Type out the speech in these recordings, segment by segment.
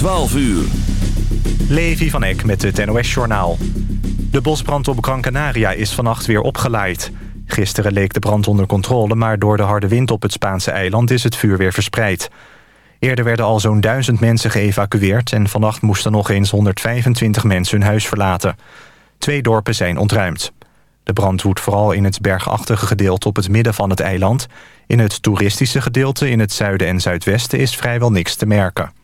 12 uur. Levi van Eck met het NOS-journaal. De bosbrand op Gran Canaria is vannacht weer opgeleid. Gisteren leek de brand onder controle... maar door de harde wind op het Spaanse eiland is het vuur weer verspreid. Eerder werden al zo'n duizend mensen geëvacueerd... en vannacht moesten nog eens 125 mensen hun huis verlaten. Twee dorpen zijn ontruimd. De brand woedt vooral in het bergachtige gedeelte op het midden van het eiland. In het toeristische gedeelte in het zuiden en zuidwesten is vrijwel niks te merken.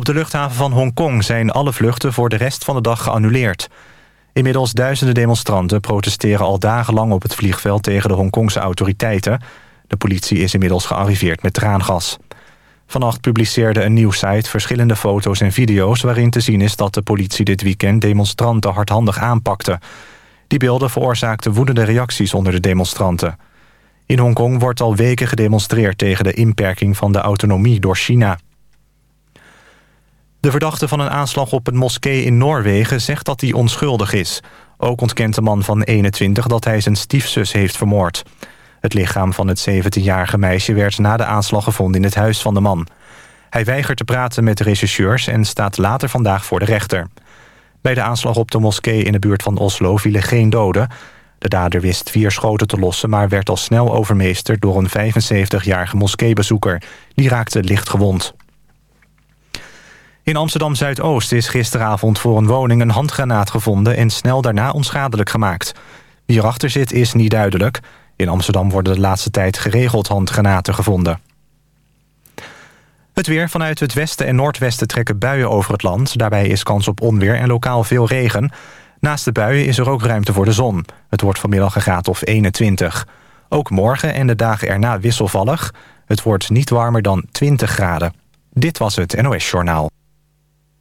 Op de luchthaven van Hongkong zijn alle vluchten voor de rest van de dag geannuleerd. Inmiddels duizenden demonstranten protesteren al dagenlang op het vliegveld tegen de Hongkongse autoriteiten. De politie is inmiddels gearriveerd met traangas. Vannacht publiceerde een nieuwssite verschillende foto's en video's... waarin te zien is dat de politie dit weekend demonstranten hardhandig aanpakte. Die beelden veroorzaakten woedende reacties onder de demonstranten. In Hongkong wordt al weken gedemonstreerd tegen de inperking van de autonomie door China. De verdachte van een aanslag op een moskee in Noorwegen zegt dat hij onschuldig is. Ook ontkent de man van 21 dat hij zijn stiefzus heeft vermoord. Het lichaam van het 17-jarige meisje werd na de aanslag gevonden in het huis van de man. Hij weigert te praten met de rechercheurs en staat later vandaag voor de rechter. Bij de aanslag op de moskee in de buurt van Oslo vielen geen doden. De dader wist vier schoten te lossen, maar werd al snel overmeesterd... door een 75-jarige moskeebezoeker. Die raakte licht gewond. In Amsterdam-Zuidoost is gisteravond voor een woning een handgranaat gevonden... en snel daarna onschadelijk gemaakt. Wie erachter zit is niet duidelijk. In Amsterdam worden de laatste tijd geregeld handgranaten gevonden. Het weer vanuit het westen en noordwesten trekken buien over het land. Daarbij is kans op onweer en lokaal veel regen. Naast de buien is er ook ruimte voor de zon. Het wordt vanmiddag een graad of 21. Ook morgen en de dagen erna wisselvallig. Het wordt niet warmer dan 20 graden. Dit was het NOS Journaal.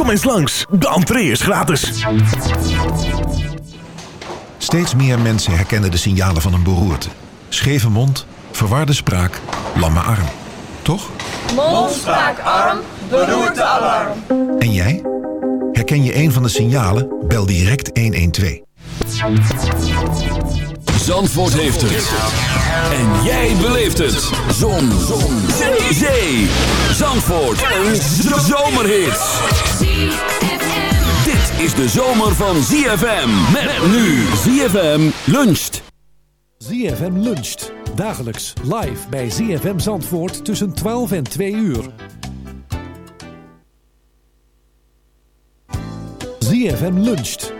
Kom eens langs, de entree is gratis. Steeds meer mensen herkennen de signalen van een beroerte. Scheve mond, verwarde spraak, lamme arm. Toch? Mond, spraak, arm, beroerte, alarm. En jij? Herken je een van de signalen? Bel direct 112. Zandvoort heeft het. En jij beleeft het. Zon. Zon. Zee. Zandvoort. Een zomerhit. Dit is de zomer van ZFM. Met nu ZFM luncht. ZFM luncht. Dagelijks live bij ZFM Zandvoort tussen 12 en 2 uur. ZFM luncht.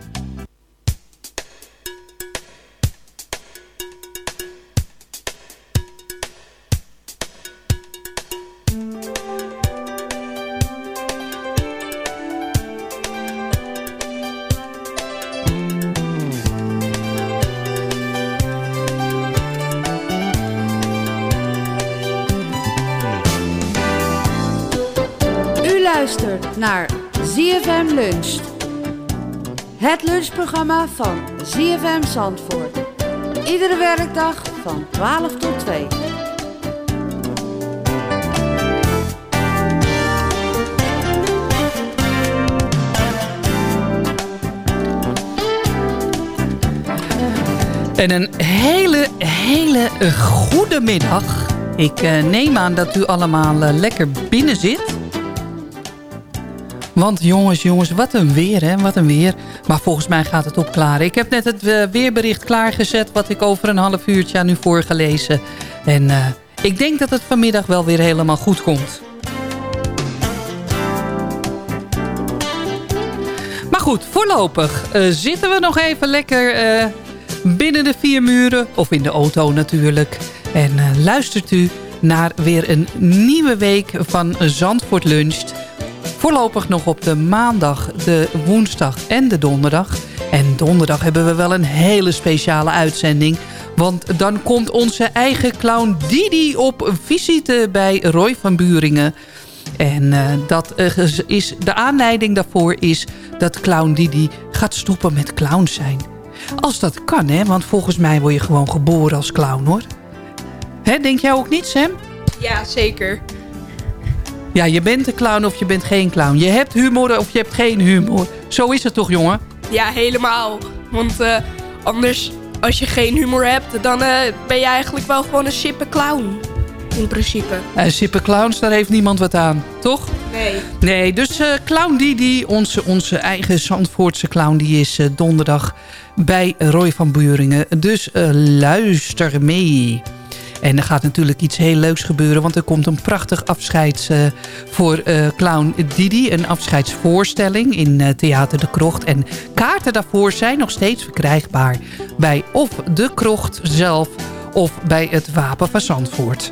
Het lunchprogramma van ZFM Zandvoort. Iedere werkdag van 12 tot 2. En een hele, hele goede middag. Ik eh, neem aan dat u allemaal eh, lekker binnen zit. Want jongens, jongens, wat een weer, hè? Wat een weer. Maar volgens mij gaat het opklaren. Ik heb net het eh, weerbericht klaargezet... wat ik over een half uurtje aan u voorgelezen. En eh, ik denk dat het vanmiddag wel weer helemaal goed komt. Maar goed, voorlopig eh, zitten we nog even lekker binnen de vier muren. Of in de auto natuurlijk. En luistert u naar weer een nieuwe week van Zandvoort Luncht. Voorlopig nog op de maandag, de woensdag en de donderdag. En donderdag hebben we wel een hele speciale uitzending. Want dan komt onze eigen clown Didi op visite bij Roy van Buringen. En eh, dat eh, is, de aanleiding daarvoor is dat clown Didi gaat stoppen met clown zijn. Als dat kan, hè, want volgens mij word je gewoon geboren als clown, hoor. Hè, denk jij ook niet, Sam? Ja, zeker. Ja, je bent een clown of je bent geen clown. Je hebt humor of je hebt geen humor. Zo is het toch, jongen? Ja, helemaal. Want eh, anders, als je geen humor hebt, dan eh, ben je eigenlijk wel gewoon een sippe clown. In principe. En sippe clowns, daar heeft niemand wat aan, toch? Nee. Nee, dus eh, Clown Didi, onze, onze eigen Zandvoortse clown... die is eh, donderdag bij Roy van Buringen. Dus eh, luister mee. En er gaat natuurlijk iets heel leuks gebeuren... want er komt een prachtig afscheids eh, voor eh, Clown Didi. Een afscheidsvoorstelling in eh, Theater de Krocht. En kaarten daarvoor zijn nog steeds verkrijgbaar... bij of de Krocht zelf of bij het Wapen van Zandvoort.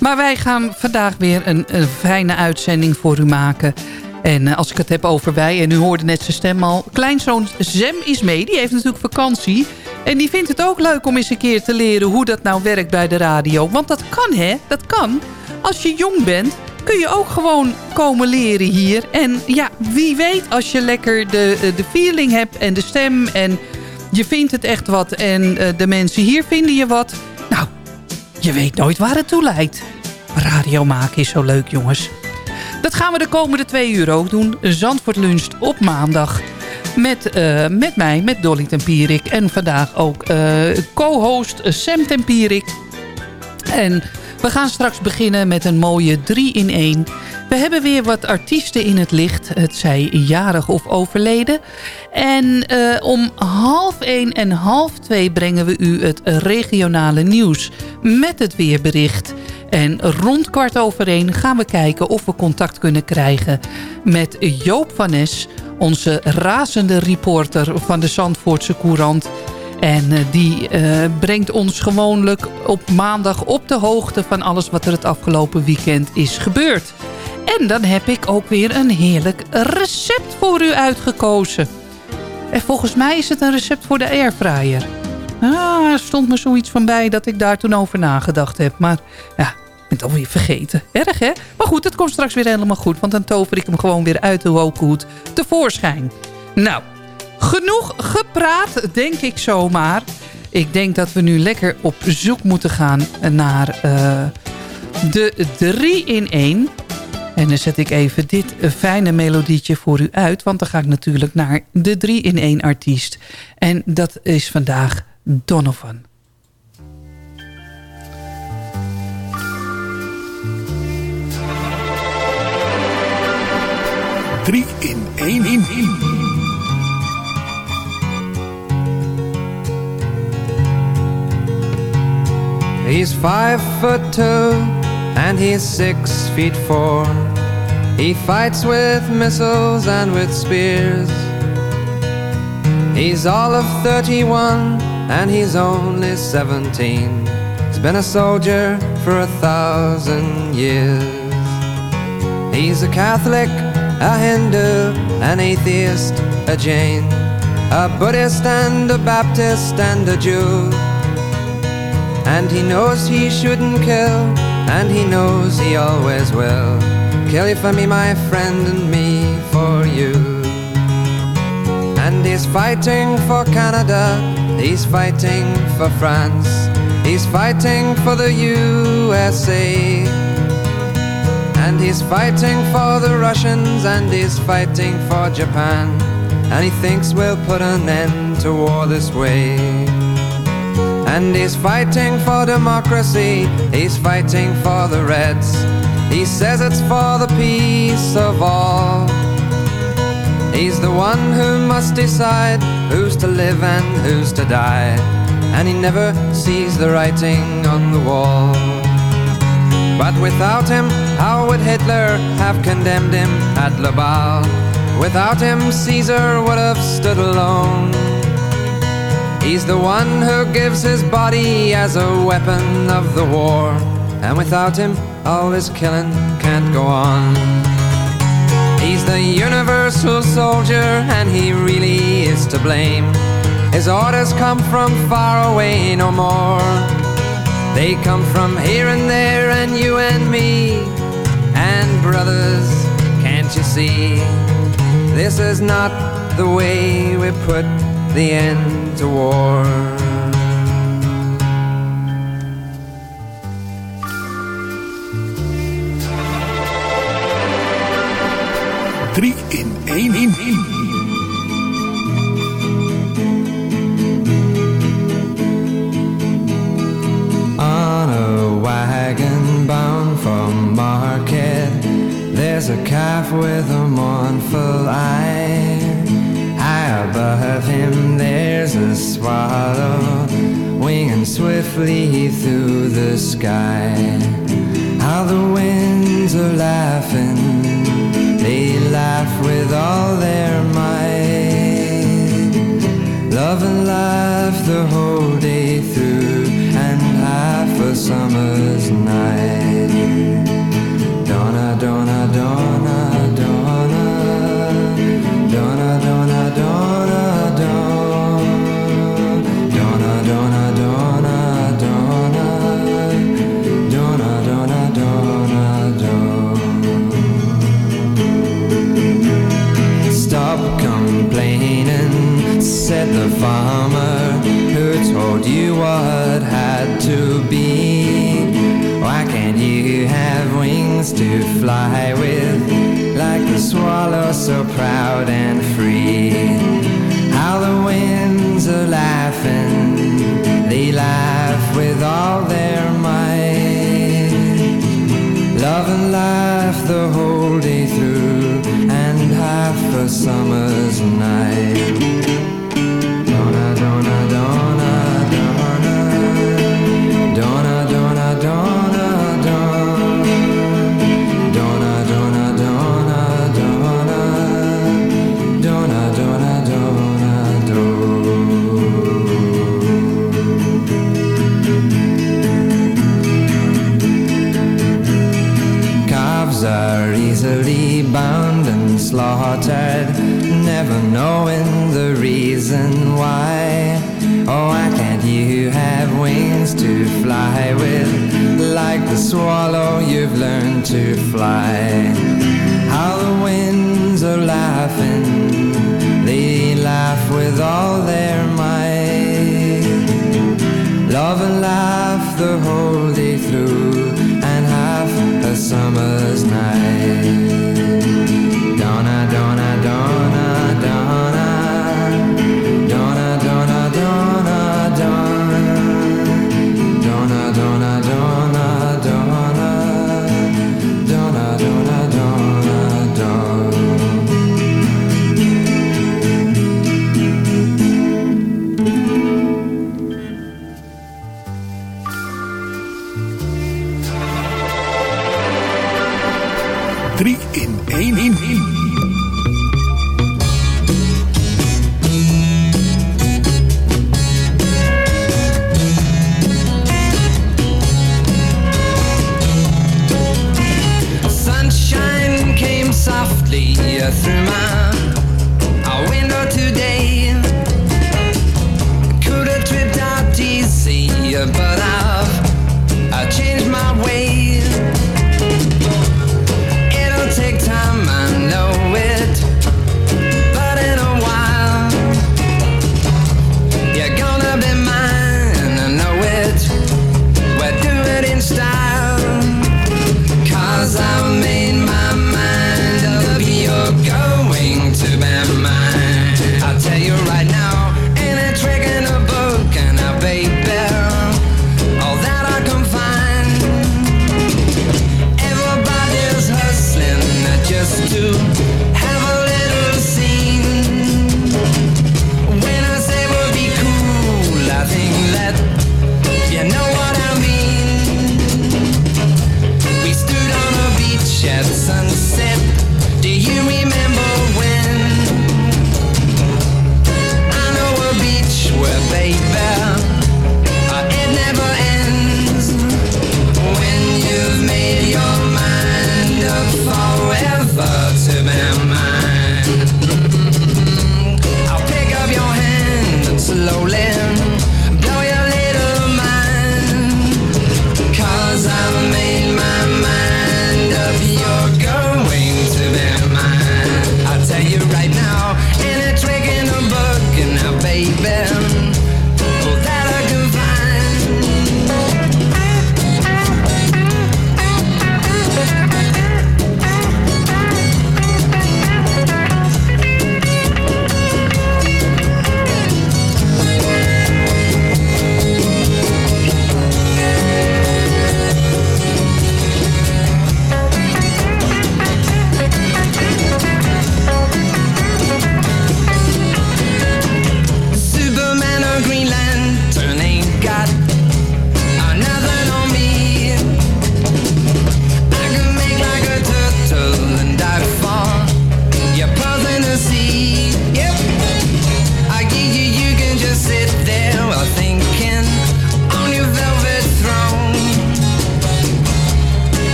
Maar wij gaan vandaag weer een fijne uitzending voor u maken. En eh, als ik het heb over wij, en u hoorde net zijn stem al... Kleinzoon Zem is mee, die heeft natuurlijk vakantie. En die vindt het ook leuk om eens een keer te leren hoe dat nou werkt bij de radio. Want dat kan, hè? Dat kan. Als je jong bent, kun je ook gewoon komen leren hier. En ja, wie weet als je lekker de, eh, de feeling hebt en de stem... en je vindt het echt wat en eh, de mensen hier vinden je wat... Nou, je weet nooit waar het toe leidt. Radio maken is zo leuk, jongens. Dat gaan we de komende twee uur ook doen. Zandvoort Lunch op maandag. Met, eh, met mij, met Dolly Tempierik. En vandaag ook eh, co-host Sam Tempierik. En we gaan straks beginnen met een mooie 3 in 1. We hebben weer wat artiesten in het licht. Het zij jarig of overleden. En eh, om half 1 en half 2 brengen we u het regionale nieuws. Met het weerbericht. En rond kwart over één gaan we kijken of we contact kunnen krijgen met Joop van Nes, onze razende reporter van de Zandvoortse Courant. En eh, die eh, brengt ons gewoonlijk op maandag op de hoogte van alles wat er het afgelopen weekend is gebeurd. En dan heb ik ook weer een heerlijk recept voor u uitgekozen. En volgens mij is het een recept voor de airfryer. Ah, stond me zoiets van bij dat ik daar toen over nagedacht heb. Maar ja, ben het alweer vergeten. Erg, hè? Maar goed, het komt straks weer helemaal goed. Want dan tover ik hem gewoon weer uit de wookhoed tevoorschijn. Nou, genoeg gepraat, denk ik zomaar. Ik denk dat we nu lekker op zoek moeten gaan naar eh, de 3 in 1. En dan zet ik even dit fijne melodietje voor u uit. Want dan ga ik natuurlijk naar de 3 in 1 artiest. En dat is vandaag Donovan. Drie in één in één. He's five foot two and he's six feet four. He fights with missiles and with spears. He's all of 31 and he's only 17. He's been a soldier for a thousand years. He's a Catholic, a Hindu, an atheist, a Jain, a Buddhist and a Baptist and a Jew. And he knows he shouldn't kill, and he knows he always will. kill you for me, my friend, and me for you. And he's fighting for Canada, he's fighting for France, he's fighting for the USA. And he's fighting for the Russians, and he's fighting for Japan. And he thinks we'll put an end to war this way. And he's fighting for democracy, he's fighting for the Reds. He says it's for the peace of all. He's the one who must decide who's to live and who's to die. And he never sees the writing on the wall. But without him, how would Hitler have condemned him at Laval? Without him, Caesar would have stood alone. He's the one who gives his body as a weapon of the war. And without him, all this killing can't go on. He's the universal soldier, and he really is to blame. His orders come from far away no more. They come from here and there, and you and me. And brothers, can't you see? This is not the way we put the end to war. Drie in één in. A mournful eye. High above him, there's a swallow winging swiftly through the sky. How the winds are laughing, they laugh with all their might. Love and laugh the whole day through, and half a summer's night. What had to be. Why can't you have wings to fly with, like the swallow so proud and free? How the winds are laughing, they laugh with all their might. Love and laugh the whole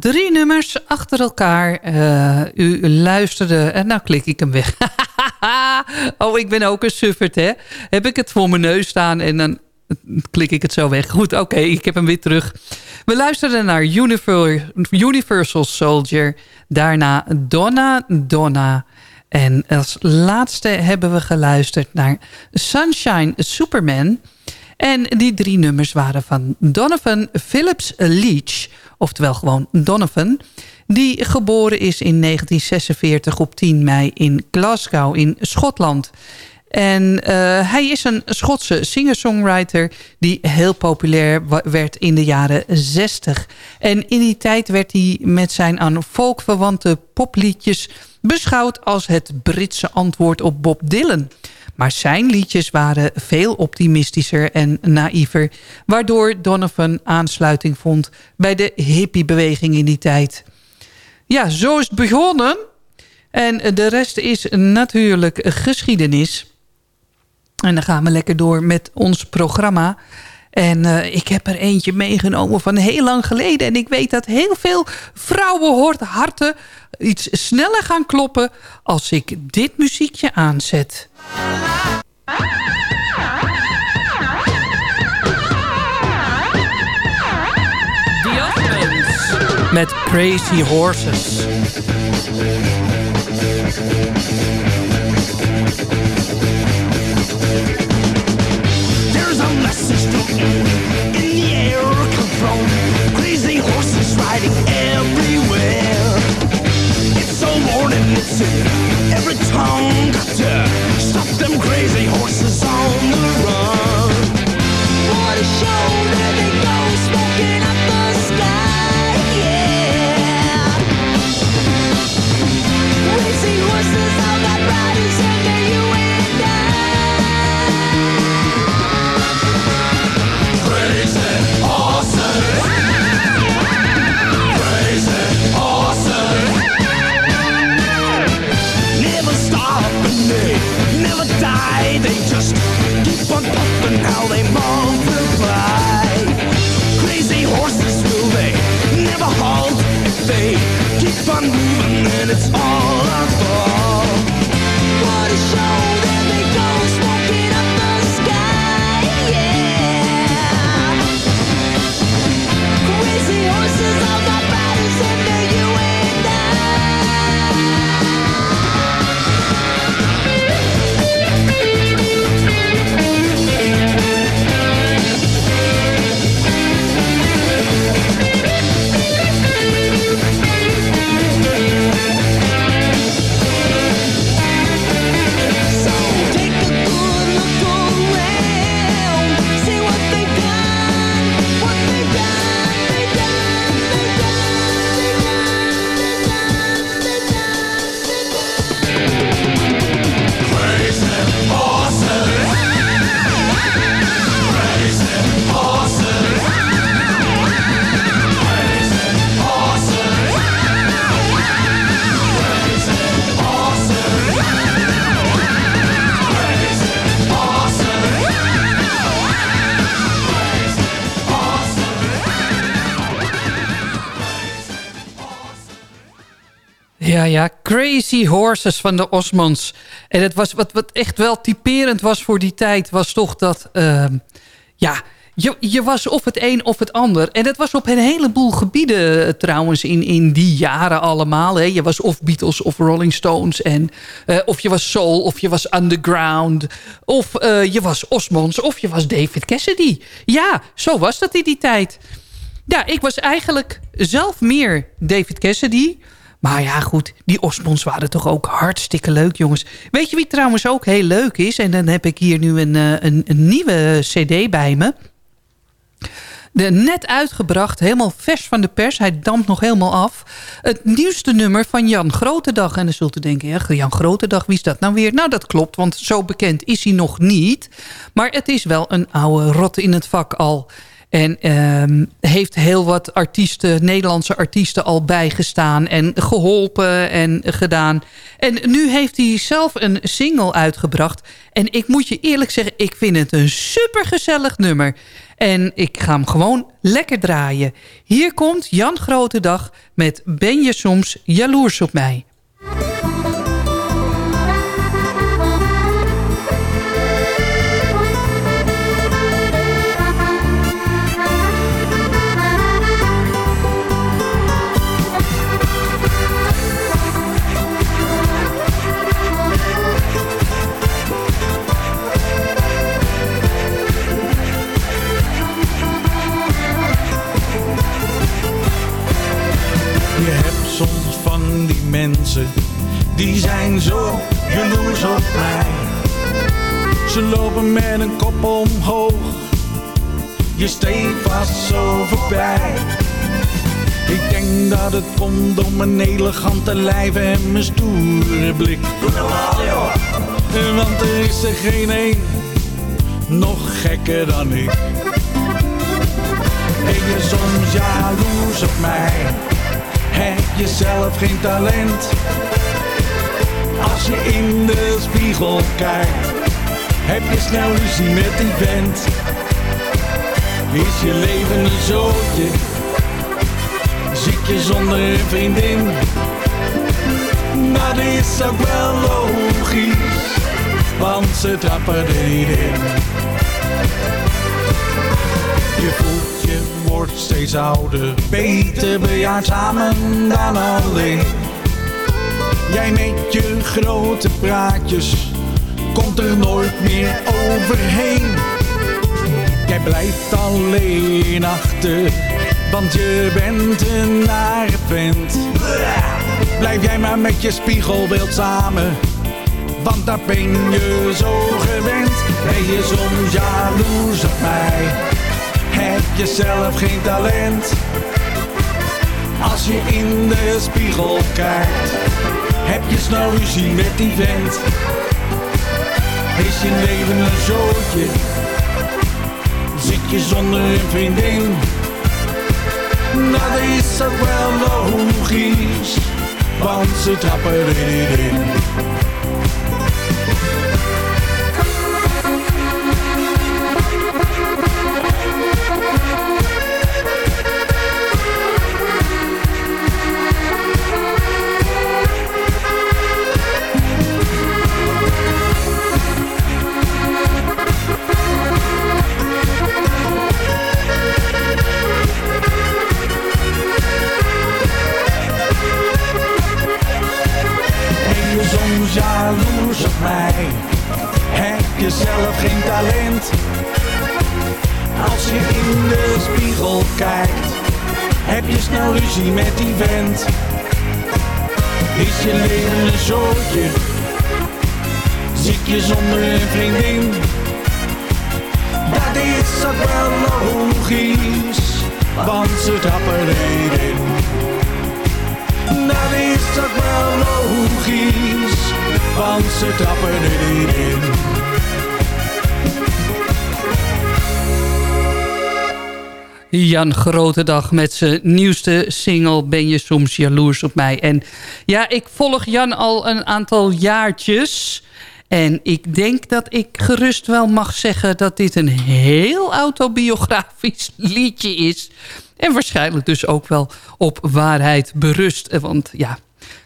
drie nummers achter elkaar. Eh, u luisterde... En nou klik ik hem weg. oh, ik ben ook een suffert, hè. Heb ik het voor mijn neus staan en dan klik ik het zo weg. Goed, oké, ik heb hem weer terug. We luisterden naar Univer- Universal Soldier. Daarna Donna Donna. En als laatste hebben we geluisterd naar Sunshine Superman... En die drie nummers waren van Donovan Phillips Leach, oftewel gewoon Donovan, die geboren is in 1946 op 10 mei in Glasgow in Schotland. En eh, hij is een Schotse singer-songwriter die heel populair werd in de jaren 60. En in die tijd werd hij met zijn aan volkverwante popliedjes beschouwd als het Britse antwoord op Bob Dylan. Maar zijn liedjes waren veel optimistischer en naïver... waardoor Donovan aansluiting vond bij de hippiebeweging in die tijd. Ja, zo is het begonnen. En de rest is natuurlijk geschiedenis. En dan gaan we lekker door met ons programma. En eh, ik heb er eentje meegenomen van heel lang geleden. En ik weet dat heel veel vrouwenharten iets sneller gaan kloppen... als ik dit muziekje aanzet. Met Crazy Horses. A message in the air crazy horses riding everywhere. It's so morning, it's in every tongue Got to stop them crazy horses on the run. What a show they go smoking up the sky, yeah. Crazy horses, keep moving, then it's all our fault. Crazy Horses van de Osmonds. En het was, wat, wat echt wel typerend was voor die tijd... was toch dat... ehm, ja, je, je was of het een of het ander. En dat was op een heleboel gebieden eh, trouwens in, in die jaren allemaal. Hè. Je was of Beatles of Rolling Stones. En, eh, of je was soul, of je was underground. Of eh, je was Osmonds, of je was David Cassidy. Ja, zo was dat in die tijd. Ja, ik was eigenlijk zelf meer David Cassidy... Maar ja, goed, die Osmonds waren toch ook hartstikke leuk, jongens. Weet je wie trouwens ook heel leuk is? En dan heb ik hier nu een, eh, een, een nieuwe cd bij me. De, net uitgebracht, helemaal vers van de pers. Hij dampt nog helemaal af. Het nieuwste nummer van Jan Grotendag. En dan zult u denken, ja, Jan Grotendag, wie is dat nou weer? Nou, dat klopt, want zo bekend is hij nog niet. Maar het is wel een oude rot in het vak al. En ehm, heeft heel wat artiesten, Nederlandse artiesten al bijgestaan en geholpen en gedaan. En nu heeft hij zelf een single uitgebracht. En ik moet je eerlijk zeggen, ik vind het een supergezellig nummer. En ik ga hem gewoon lekker draaien. Hier komt Jan Grotendag met Ben je soms jaloers op mij? Mensen, die zijn zo jaloers op mij. Ze lopen met een kop omhoog, je steekt vast zo voorbij. Ik denk dat het komt door mijn elegante lijf en mijn stoere blik. Doe normaal joh! Want er is er geen een, nog gekker dan ik. Ben je soms jaloers op mij? Heb je zelf geen talent? Als je in de spiegel kijkt, heb je snel ruzie met die vent. Is je leven een zootje? Zit je zonder een vriendin? Dat is ook wel logisch, want ze trappen er niet. Je voelt je wordt steeds ouder, beter bejaard samen dan alleen. Jij met je grote praatjes, komt er nooit meer overheen. Jij blijft alleen achter, want je bent een nare vent. Blijf jij maar met je spiegelbeeld samen, want daar ben je zo gewend. Ben je soms jaloers op mij? Heb je zelf geen talent? Als je in de spiegel kijkt, heb je snel ruzie met die vent. Is je leven een zootje? Zit je zonder een vriendin? Dat is ook wel logisch, want ze trappen er Heb je zelf geen talent? Als je in de spiegel kijkt, heb je snel ruzie met die vent. Is je leven een zootje? Zit je zonder een vriendin? Dat is ook wel logisch, want ze trappen er niet in. Dat is ook wel logisch, want ze trappen er niet in. Jan Grotendag met zijn nieuwste single Ben je soms jaloers op mij. En ja, ik volg Jan al een aantal jaartjes. En ik denk dat ik gerust wel mag zeggen dat dit een heel autobiografisch liedje is. En waarschijnlijk dus ook wel op waarheid berust. Want ja,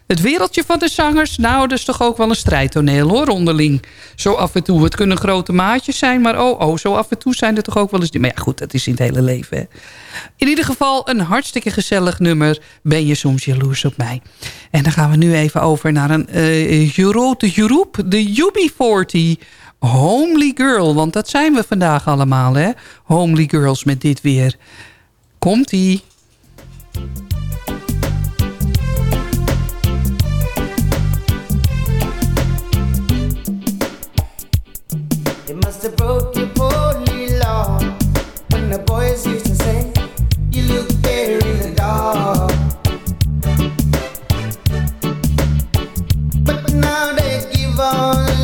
Het wereldje van de zangers, nou, dat is toch ook wel een strijdtoneel hoor, onderling. Zo af en toe. Het kunnen grote maatjes zijn, maar oh, oh, zo af en toe zijn er toch ook wel eens... Maar ja, goed, dat is in het hele leven, hè. In ieder geval een hartstikke gezellig nummer. Ben je soms jaloers op mij? En dan gaan we nu even over naar een uh, grote groep. De UB40. Homely Girl. Want dat zijn we vandaag allemaal, hè? Homely Girls met dit weer. Komt-ie. The boys used to say you look there in the dark. But now they give all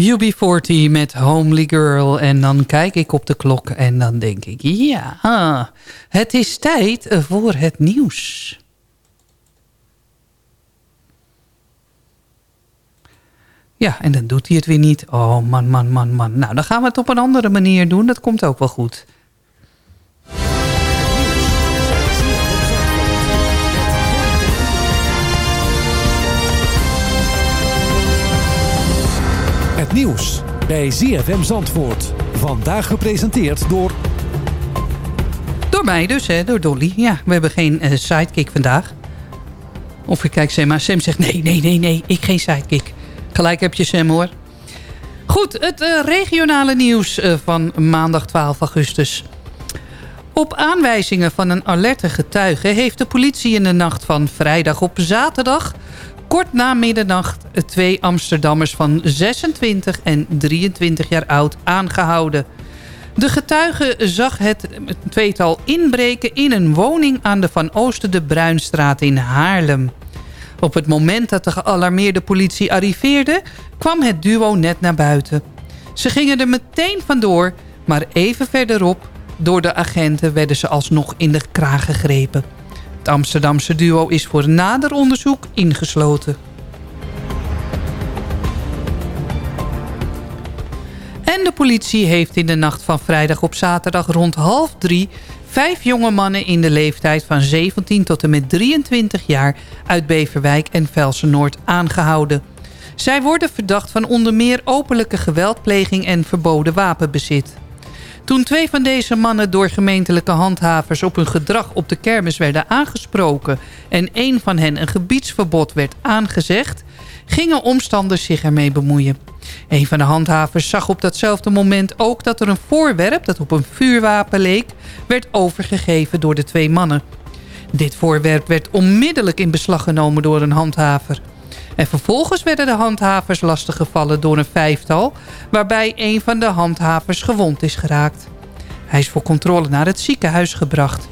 UB40 met Homely Girl. En dan kijk ik op de klok en dan denk ik... Ja, het is tijd voor het nieuws. Ja, en dan doet hij het weer niet. Oh, man, man, man, man. Nou, dan gaan we het op een andere manier doen. Dat komt ook wel goed. Nieuws bij ZFM Zandvoort. Vandaag gepresenteerd door... Door mij dus, hè, door Dolly. Ja, we hebben geen eh, sidekick vandaag. Of ik kijk Sam, maar Sam zegt nee, nee, nee, nee, ik geen sidekick. Gelijk heb je Sam hoor. Goed, het eh, regionale nieuws eh, van maandag 12 augustus. Op aanwijzingen van een alerte getuige... heeft de politie in de nacht van vrijdag op zaterdag... kort na middernacht twee Amsterdammers van 26 en 23 jaar oud aangehouden. De getuige zag het tweetal inbreken in een woning... aan de Van Oosten de Bruinstraat in Haarlem. Op het moment dat de gealarmeerde politie arriveerde... kwam het duo net naar buiten. Ze gingen er meteen vandoor, maar even verderop Door de agenten werden ze alsnog in de kraag gegrepen. Het Amsterdamse duo is voor nader onderzoek ingesloten. En de politie heeft in de nacht van vrijdag op zaterdag rond half drie... vijf jonge mannen in de leeftijd van 17 tot en met 23 jaar... uit Beverwijk en Velsen-Noord aangehouden. Zij worden verdacht van onder meer openlijke geweldpleging en verboden wapenbezit. Toen twee van deze mannen door gemeentelijke handhavers op hun gedrag op de kermis werden aangesproken... en een van hen een gebiedsverbod werd aangezegd... gingen omstanders zich ermee bemoeien. Een van de handhavers zag op datzelfde moment ook dat er een voorwerp... dat op een vuurwapen leek, werd overgegeven door de twee mannen. Dit voorwerp werd onmiddellijk in beslag genomen door een handhaver... En vervolgens werden de handhavers lastiggevallen door een vijftal... waarbij een van de handhavers gewond is geraakt. Hij is voor controle naar het ziekenhuis gebracht.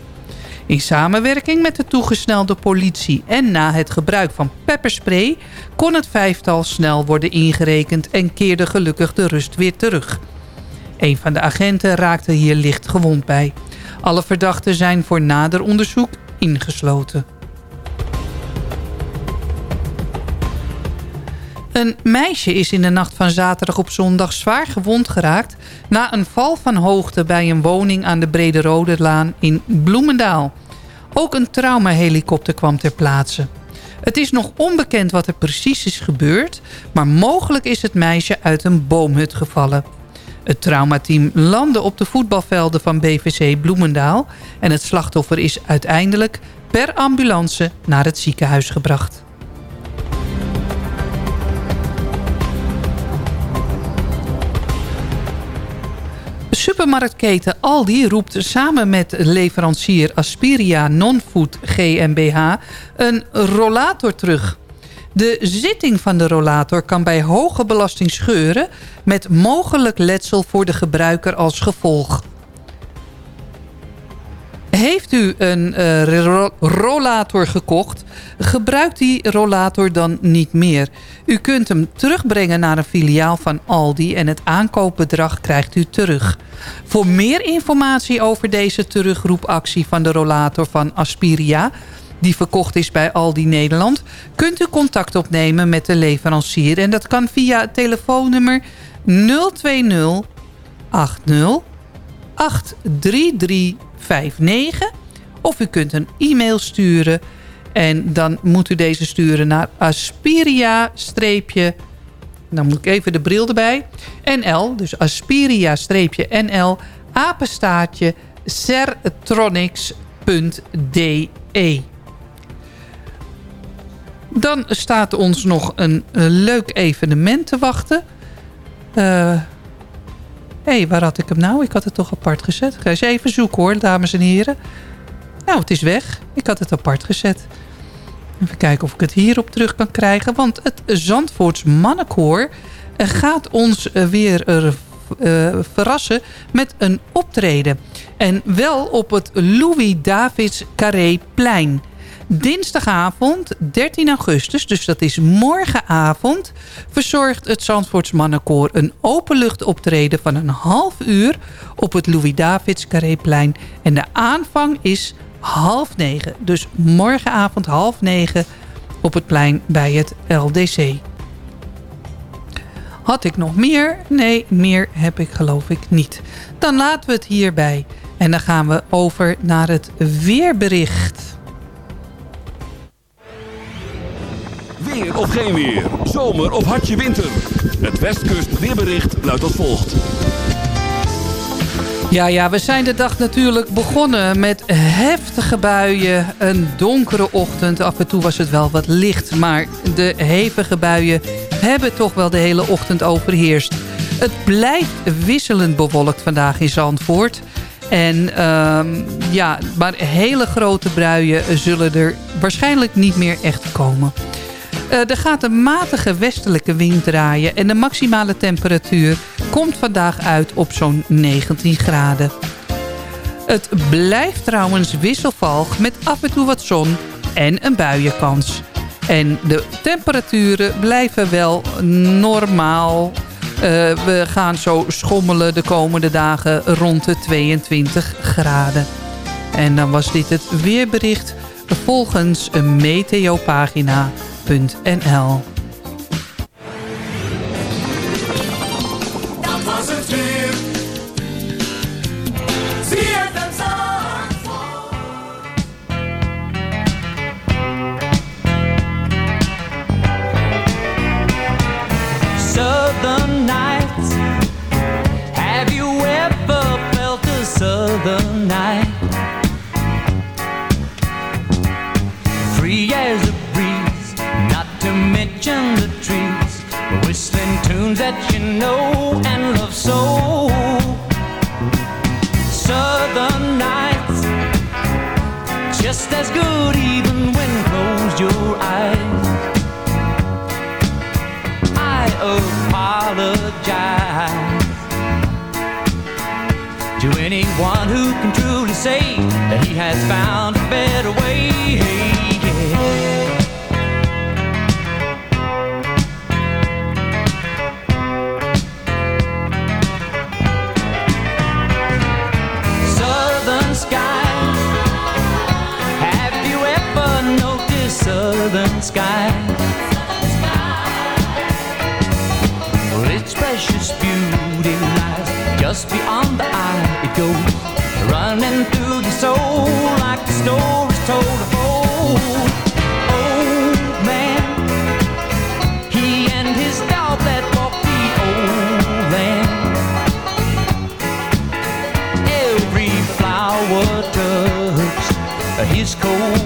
In samenwerking met de toegesnelde politie en na het gebruik van pepperspray... kon het vijftal snel worden ingerekend en keerde gelukkig de rust weer terug. Een van de agenten raakte hier licht gewond bij. Alle verdachten zijn voor nader onderzoek ingesloten. Een meisje is in de nacht van zaterdag op zondag zwaar gewond geraakt... na een val van hoogte bij een woning aan de Brede Rode Laan in Bloemendaal. Ook een traumahelikopter kwam ter plaatse. Het is nog onbekend wat er precies is gebeurd... maar mogelijk is het meisje uit een boomhut gevallen. Het traumateam landde op de voetbalvelden van BVC Bloemendaal... en het slachtoffer is uiteindelijk per ambulance naar het ziekenhuis gebracht. Supermarktketen Aldi roept samen met leverancier Aspiria Non-Food GmbH een rollator terug. De zitting van de rollator kan bij hoge belasting scheuren... met mogelijk letsel voor de gebruiker als gevolg. Heeft u een ro rollator gekocht, gebruikt die rollator dan niet meer. U kunt hem terugbrengen naar een filiaal van Aldi en het aankoopbedrag krijgt u terug. Voor meer informatie over deze terugroepactie van de rollator van Aspiria die verkocht is bij Aldi Nederland... kunt u contact opnemen met de leverancier. En dat kan via telefoonnummer 020 80 83359. Of u kunt een e-mail sturen. En dan moet u deze sturen naar Aspiria- dan moet ik even de bril erbij. NL, dus Aspiria-NL, apenstaartje sertronics.de. Dan staat ons nog een, leuk evenement te wachten. Hé, uh, hey, waar had ik hem nou? Ik had het toch apart gezet. Ga eens even zoeken hoor, dames en heren. Nou, het is weg. Ik had het apart gezet. Even kijken of ik het hierop terug kan krijgen. Want het Zandvoorts mannenkoor eh, gaat ons eh, weer uh, verrassen met een optreden. En wel op het Louis Davids Carré plein. Dinsdagavond 13 augustus, dus dat is morgenavond... verzorgt het Zandvoorts Mannenkoor een openluchtoptreden van een half uur... op het Louis Davids Carréplein. En de aanvang is half negen. Dus morgenavond half negen op het plein bij het LDC. Had ik nog meer? Nee, meer heb ik geloof ik niet. Dan laten we het hierbij. En dan gaan we over naar het weerbericht. Weer of geen weer. Zomer of hartje winter. Het Westkust weerbericht luidt als volgt. Ja, ja, we zijn de dag natuurlijk begonnen met heftige buien. Een donkere ochtend. Af en toe was het wel wat licht. Maar de hevige buien hebben toch wel de hele ochtend overheerst. Het blijft wisselend bewolkt vandaag in Zandvoort. En um, ja, maar hele grote buien zullen er waarschijnlijk niet meer echt komen. Uh, er gaat een matige westelijke wind draaien en de maximale temperatuur komt vandaag uit op zo'n 19 graden. Het blijft trouwens wisselvalg met af en toe wat zon en een buienkans. En de temperaturen blijven wel normaal. Uh, we gaan zo schommelen de komende dagen rond de 22 graden. En dan was dit het weerbericht volgens meteopagina.nl. Dat. Know and love so. Southern nights, just as good even when closed your eyes. I apologize to anyone who can truly say that he has found a better way. Just beyond the eye. It goes running through your soul like the stories told of old. Old man, he and his dog that walked the old land. Every flower touched his cold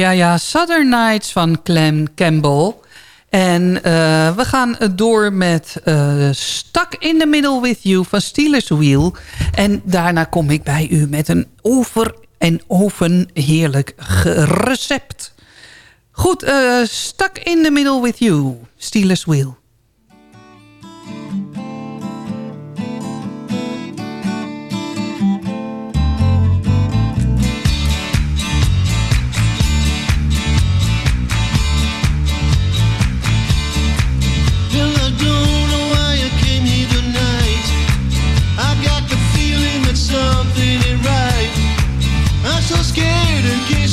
Ja, ja, Southern Nights van Clem Campbell. En eh, we gaan door met eh Stuck in the Middle with You van Steelers Wheel. En daarna kom ik bij u met een over en oven heerlijk recept. Goed, eh Stuck in the Middle with You, Steelers Wheel.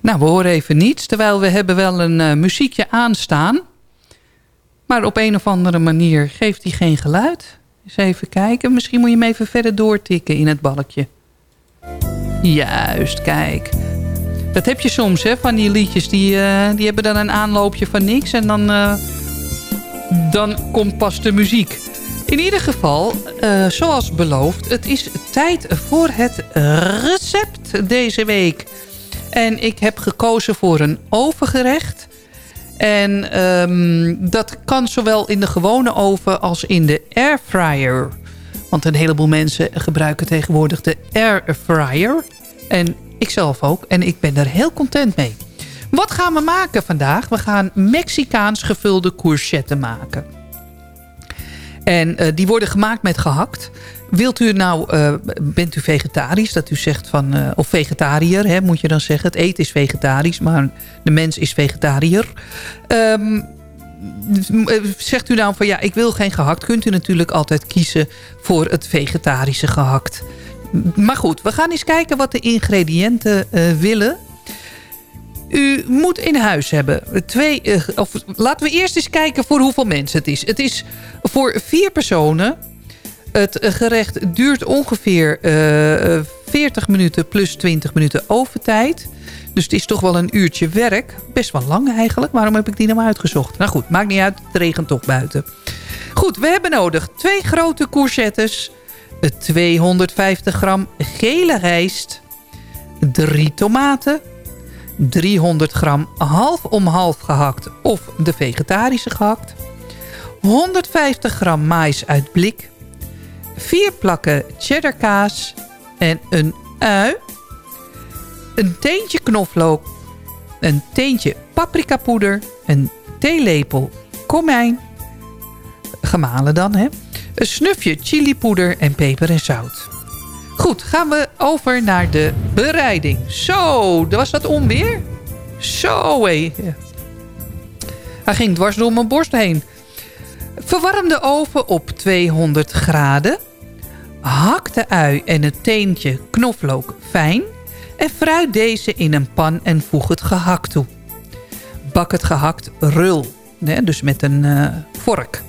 Nou, we horen even niets, terwijl we hebben wel een eh, muziekje aanstaan. Maar op een of andere manier geeft hij geen geluid. Eens even kijken, misschien moet je hem even verder doortikken in het balkje. Juist, kijk. Dat heb je soms, hè, van die liedjes. Die, eh, die hebben dan een aanloopje van niks en dan, eh, dan komt pas de muziek. In ieder geval, zoals beloofd, het is tijd voor het recept deze week. En ik heb gekozen voor een ovengerecht. En ehm, dat kan zowel in de gewone oven als in de airfryer. Want een heleboel mensen gebruiken tegenwoordig de airfryer. En ik zelf ook. En ik ben er heel content mee. Wat gaan we maken vandaag? We gaan Mexicaans gevulde courgette maken. En eh, die worden gemaakt met gehakt. Wilt u nou, eh, bent u vegetarisch? Dat u zegt van, eh, of vegetariër hè, moet je dan zeggen. Het eten is vegetarisch, maar de mens is vegetariër. Ehm, zegt u nou van ja, ik wil geen gehakt. Kunt u natuurlijk altijd kiezen voor het vegetarische gehakt. Maar goed, we gaan eens kijken wat de ingrediënten eh, willen. U moet in huis hebben twee... eh, of laten we eerst eens kijken voor hoeveel mensen het is. Het is voor vier personen. Het eh, gerecht duurt ongeveer eh, 40 minuten plus 20 minuten overtijd. Dus het is toch wel een uurtje werk. Best wel lang eigenlijk. Waarom heb ik die nou uitgezocht? Nou goed, maakt niet uit. Het regent toch buiten. Goed, we hebben nodig twee grote courgettes. eh, 250 gram gele rijst. Drie tomaten. 300 gram half om half gehakt of de vegetarische gehakt. 150 gram mais uit blik. 4 plakken cheddar kaas en een ui. Een teentje knoflook. Een teentje paprikapoeder. Een theelepel komijn. Gemalen dan, hè. Een snufje chilipoeder en peper en zout. Goed, gaan we over naar de bereiding. Zo, was dat onweer? Zo, hé. Hij ging dwars door mijn borst heen. Verwarm de oven op 200 graden. Hak de ui en het teentje knoflook fijn. En fruit deze in een pan en voeg het gehakt toe. Bak het gehakt rul, dus met een eh, vork.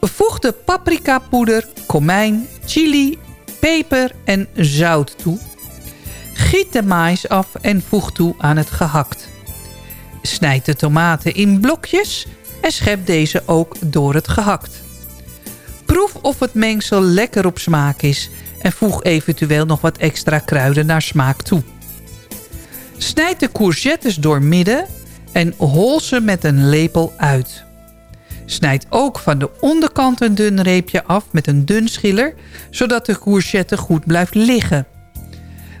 Voeg de paprikapoeder, komijn, chili, peper en zout toe. Giet de mais af en voeg toe aan het gehakt. Snijd de tomaten in blokjes en schep deze ook door het gehakt. Proef of het mengsel lekker op smaak is en voeg eventueel nog wat extra kruiden naar smaak toe. Snijd de courgettes door midden en hol ze met een lepel uit. Snijd ook van de onderkant een dun reepje af met een dun schiller... zodat de courgette goed blijft liggen.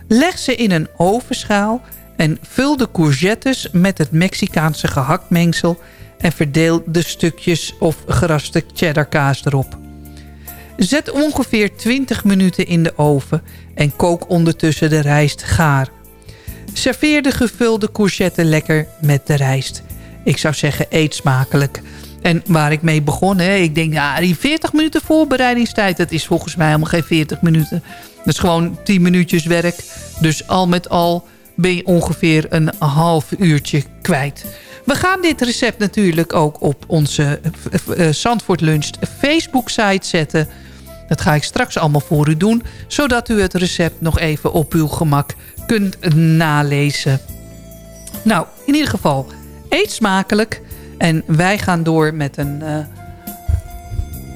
Leg ze in een ovenschaal en vul de courgettes met het Mexicaanse gehaktmengsel... en verdeel de stukjes of geraste cheddarkaas erop. Zet ongeveer 20 minuten in de oven en kook ondertussen de rijst gaar. Serveer de gevulde courgette lekker met de rijst. Ik zou zeggen, eet smakelijk. En waar ik mee begon, hè, ik denk, ja, die 40 minuten voorbereidingstijd... dat is volgens mij helemaal geen 40 minuten. Dat is gewoon 10 minuutjes werk. Dus al met al ben je ongeveer een half uurtje kwijt. We gaan dit recept natuurlijk ook op onze uh, Zandvoort Lunch Facebook-site zetten. Dat ga ik straks allemaal voor u doen. Zodat u het recept nog even op uw gemak kunt nalezen. Nou, in ieder geval, eet smakelijk. En wij gaan door met een uh,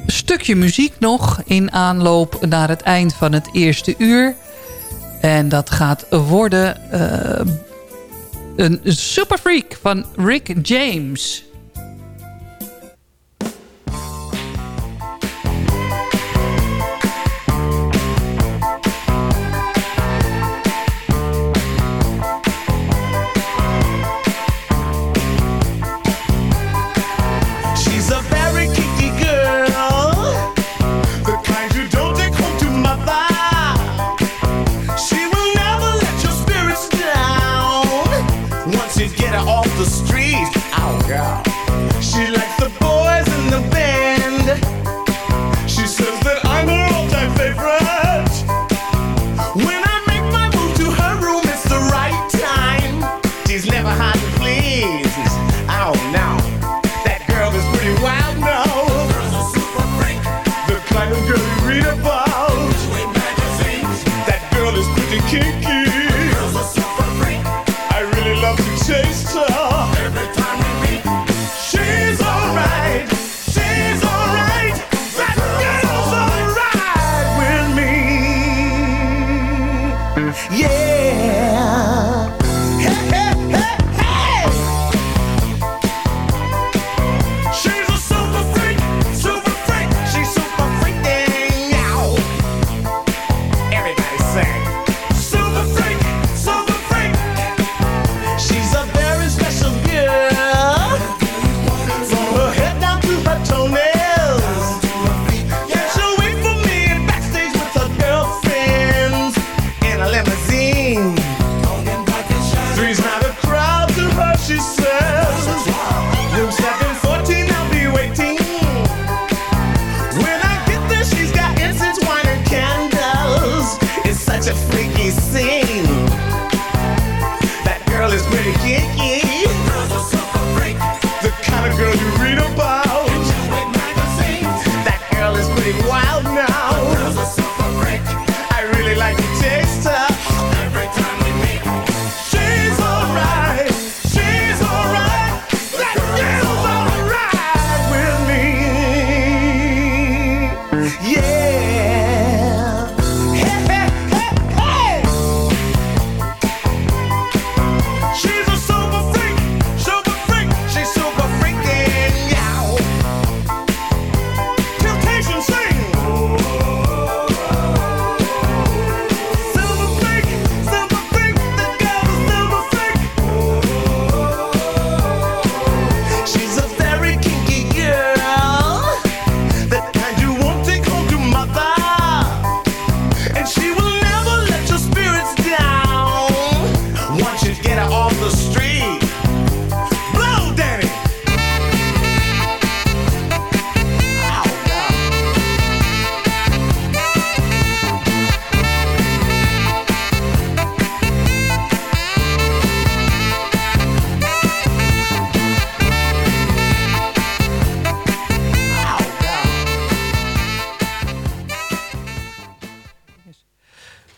stukje muziek nog... in aanloop naar het eind van het eerste uur. En dat gaat worden uh, een superfreak van Rick James...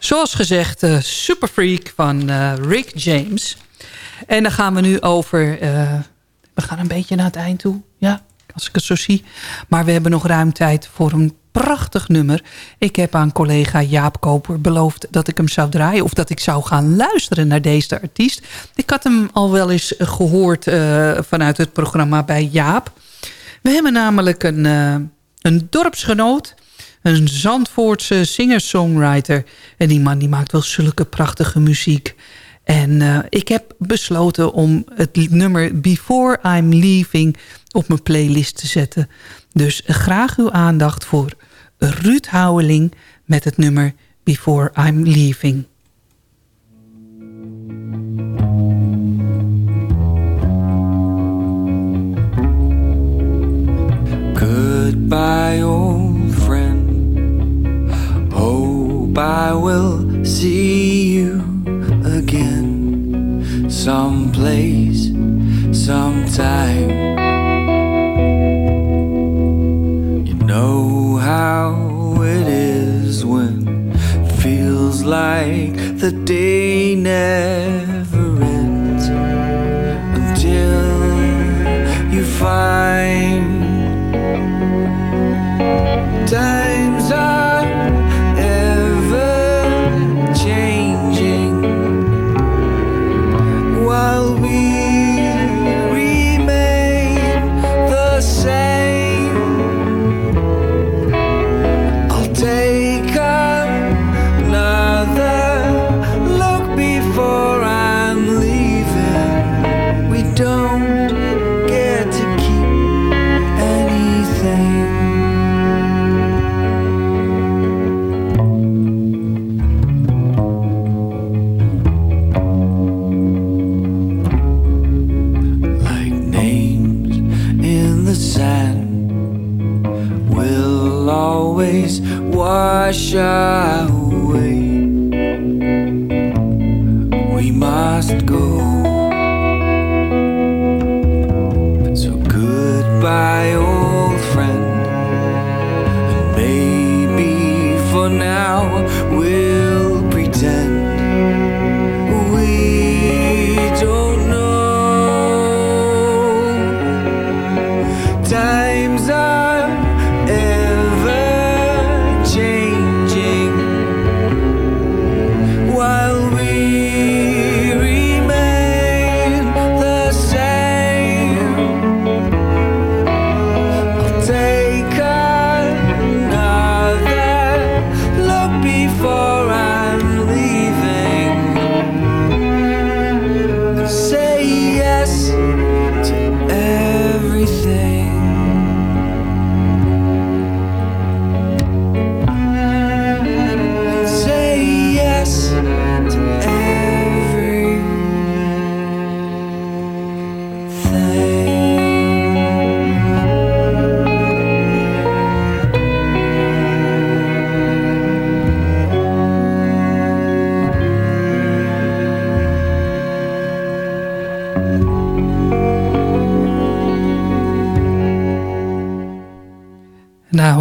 Zoals gezegd, uh, Super Freak van uh, Rick James. En dan gaan we nu over... Uh, we gaan een beetje naar het eind toe. Ja, als ik het zo zie. Maar we hebben nog ruim tijd voor een prachtig nummer. Ik heb aan collega Jaap Koper beloofd dat ik hem zou draaien... of dat ik zou gaan luisteren naar deze artiest. Ik had hem al wel eens gehoord vanuit het programma bij Jaap. We hebben namelijk een, een dorpsgenoot... een Zandvoortse singer-songwriter. En die man die maakt wel zulke prachtige muziek... En uh, ik heb besloten om het nummer Before I'm Leaving op mijn playlist te zetten. Dus graag uw aandacht voor Ruud Houweling met het nummer Before I'm Leaving. Goodbye I will see you again Someplace, sometime. You know how it is when it Feels like the day never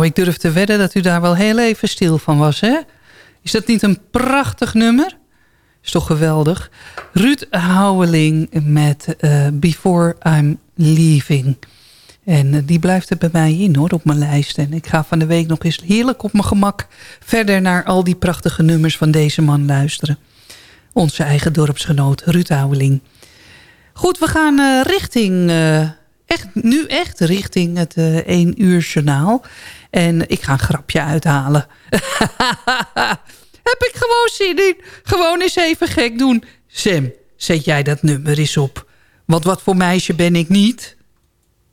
Ik durf te wedden dat u daar wel heel even stil van was, hè? Is dat niet een prachtig nummer? Is toch geweldig? Ruud Houweling met eh, Before I'm Leaving. En eh, die blijft er bij mij in, hoor, op mijn lijst. En ik ga van de week nog eens heerlijk op mijn gemak... verder naar al die prachtige nummers van deze man luisteren. Onze eigen dorpsgenoot Ruud Houweling. Goed, we gaan eh, richting... echt, nu echt richting het 1 uur journaal. En ik ga een grapje uithalen. Heb ik gewoon zin in. Gewoon eens even gek doen. Sam, zet jij dat nummer eens op. Want wat voor meisje ben ik niet?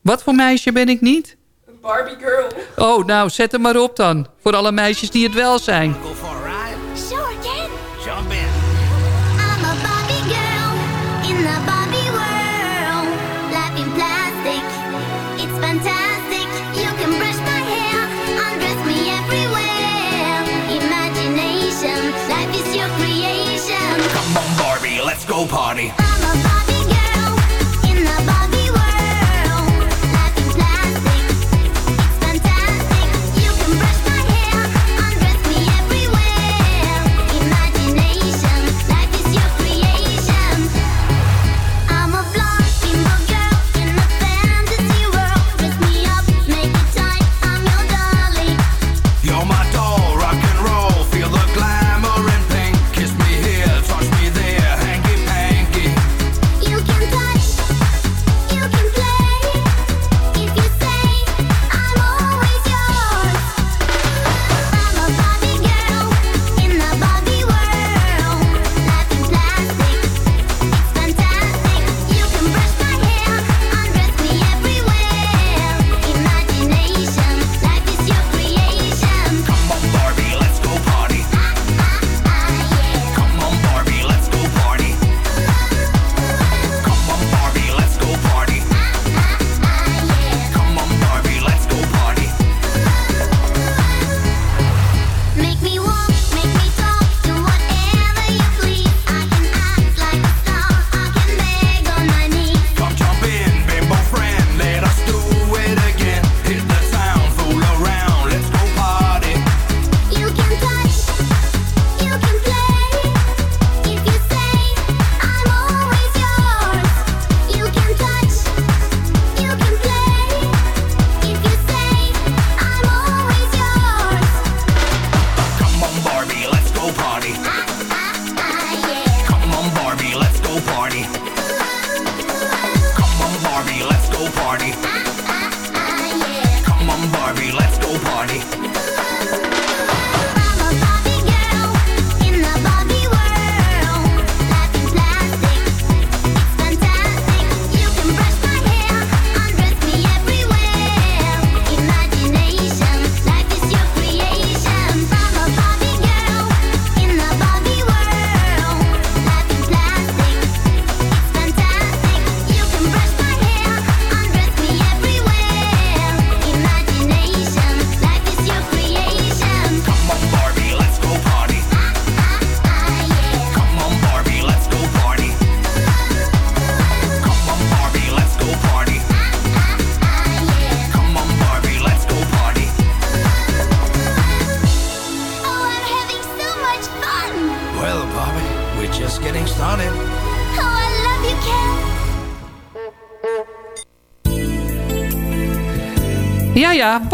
Wat voor meisje ben ik niet? Een Barbie girl. Oh, nou, zet hem maar op dan. Voor alle meisjes die het wel zijn. Party.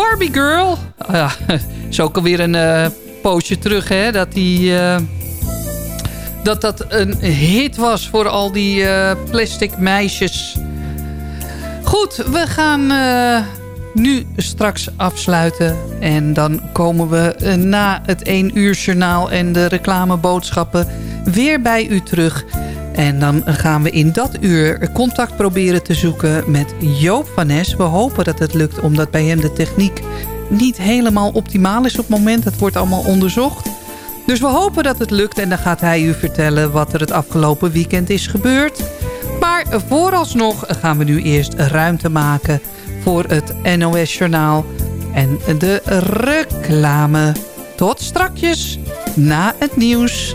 Barbie Girl. Ah, ja, is ook alweer een eh, poosje terug, hè. Dat die... eh, dat dat een hit was voor al die eh, plastic meisjes. Goed, we gaan nu straks afsluiten. En dan komen we na het 1 uur journaal en de reclameboodschappen weer bij u terug. En dan gaan we in dat uur contact proberen te zoeken met Joop van Nes. We hopen dat het lukt, omdat bij hem de techniek niet helemaal optimaal is op het moment. Het wordt allemaal onderzocht. Dus we hopen dat het lukt en dan gaat hij u vertellen wat er het afgelopen weekend is gebeurd. Maar vooralsnog gaan we nu eerst ruimte maken voor het NOS Journaal en de reclame. Tot strakjes na het nieuws.